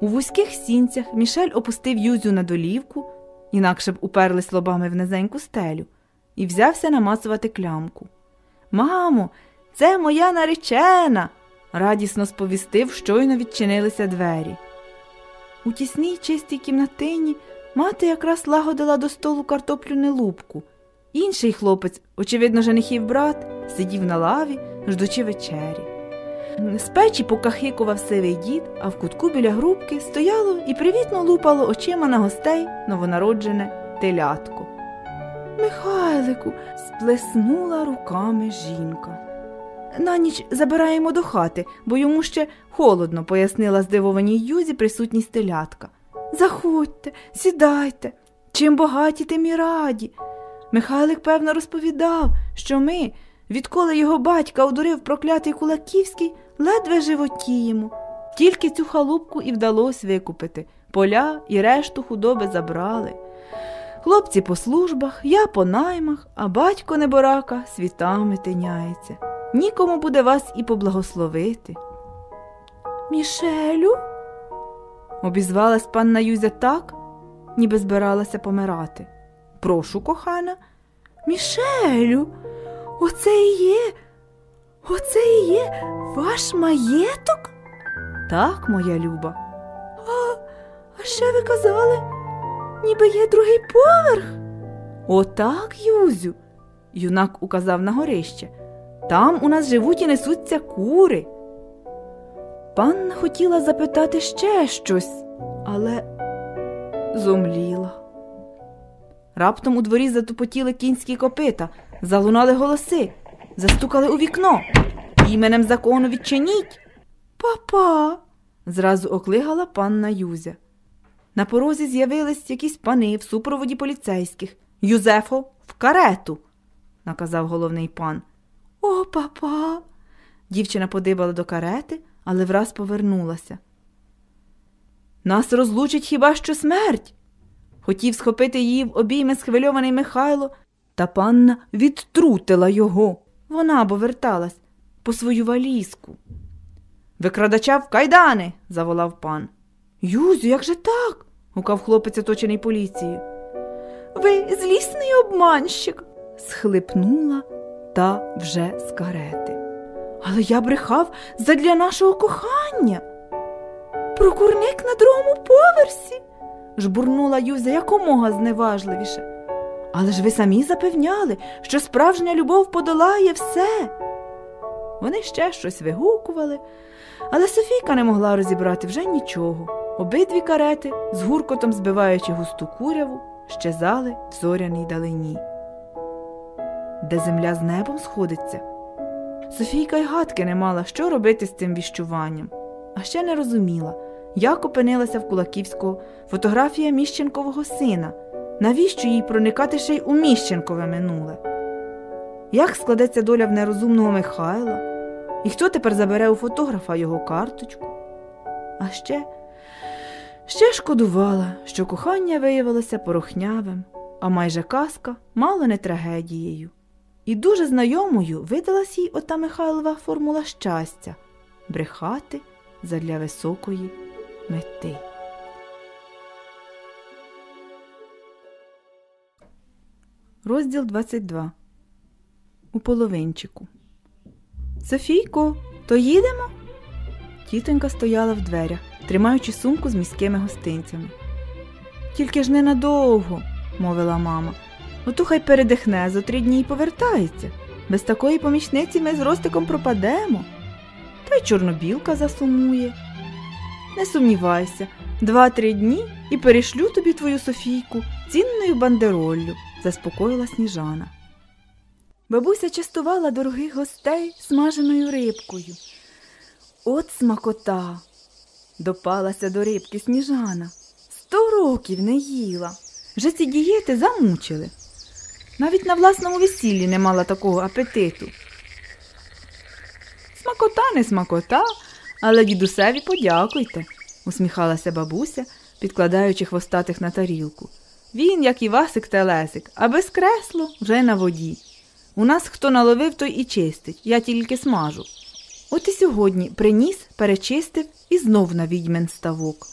У вузьких сінцях Мішель опустив Юзю на долівку, інакше б уперлись лобами в низеньку стелю, і взявся намацувати клямку. Мамо, це моя наречена, радісно сповістив, щойно відчинилися двері. У тісній чистій кімнатині мати якраз лагодила до столу картоплюне лупку. Інший хлопець, очевидно, женихів брат, сидів на лаві, ждучи вечері. З печі покахикував сивий дід, а в кутку біля грубки стояло і привітно лупало очима на гостей новонароджене телятко. Михайлику, сплеснула руками жінка. На ніч забираємо до хати, бо йому ще холодно, пояснила здивованій Юзі присутність телятка. Заходьте, сідайте, чим багаті тим і раді. Михайлик, певно, розповідав, що ми, відколи його батька одурив проклятий Кулаківський, ледве животіємо. Тільки цю халупку і вдалося викупити. Поля і решту худоби забрали. Хлопці по службах, я по наймах, а батько неборака світами тиняється. Нікому буде вас і поблагословити. Мішелю? обізвалась панна Юзя так, ніби збиралася помирати. Прошу, кохана. Мішелю, оце і є, оце і є ваш маєток? Так, моя люба. А, а ще ви казали, ніби є другий поверх. Отак, Юзю, юнак указав на горище. Там у нас живуть і несуться кури. Панна хотіла запитати ще щось, але зомліла. Раптом у дворі затупотіли кінські копита, залунали голоси, застукали у вікно. Іменем закону відчиніть. Папа. зразу оклигала панна Юзя. На порозі з'явились якісь пани в супроводі поліцейських. Юзефо, в карету, наказав головний пан. О, папа. Дівчина подибала до карети, але враз повернулася. Нас розлучить хіба що смерть. Хотів схопити її в обійми схвильований Михайло, та панна відтрутила його. Вона бо по свою валізку. Викрадача в кайдани, заволав пан. Юзю, як же так? гукав хлопець, оточений поліцією. Ви злісний обманщик, схлипнула та вже з карети. Але я брехав задля нашого кохання. Прокурник на другому поверсі, жбурнула Юзя якомога зневажливіше. Але ж ви самі запевняли, що справжня любов подолає все. Вони ще щось вигукували, але Софійка не могла розібрати вже нічого. Обидві карети, з гуркотом збиваючи густу куряву, щезали в зоряній далині. Де земля з небом сходиться. Софійка й гадки не мала, що робити з цим віщуванням, а ще не розуміла, як опинилася в Кулаківського фотографія Міщенкового сина, навіщо їй проникати ще й у Міщенкове минуле? Як складеться доля в нерозумного Михайла? І хто тепер забере у фотографа його карточку? А ще ще шкодувала, що кохання виявилося порохнявим, а майже казка мало не трагедією. І дуже знайомою видалась їй ота Михайлова формула щастя брехати задля високої мети. Розділ 22 У половинчику. Софійко, то їдемо? Тітонька стояла в дверях, тримаючи сумку з міськими гостинцями. Тільки ж ненадовго, мовила мама. Ото хай передихне за три дні й повертається. Без такої помічниці ми з Ростиком пропадемо. Та й чорнобілка засумує. Не сумнівайся, два-три дні і перешлю тобі твою Софійку цінною бандероллю, заспокоїла сніжана. Бабуся частувала дорогих гостей смаженою рибкою. От смакота. Допалася до рибки сніжана. Сто років не їла. Вже ці дієти замучили. Навіть на власному весіллі не мала такого апетиту. Смакота не смакота, але дідусеві подякуйте, усміхалася бабуся, підкладаючи хвостатих на тарілку. Він, як і Васик Телесик, а без кресло вже на воді. У нас хто наловив, той і чистить, я тільки смажу. От і сьогодні приніс, перечистив і знов на відьмен ставок.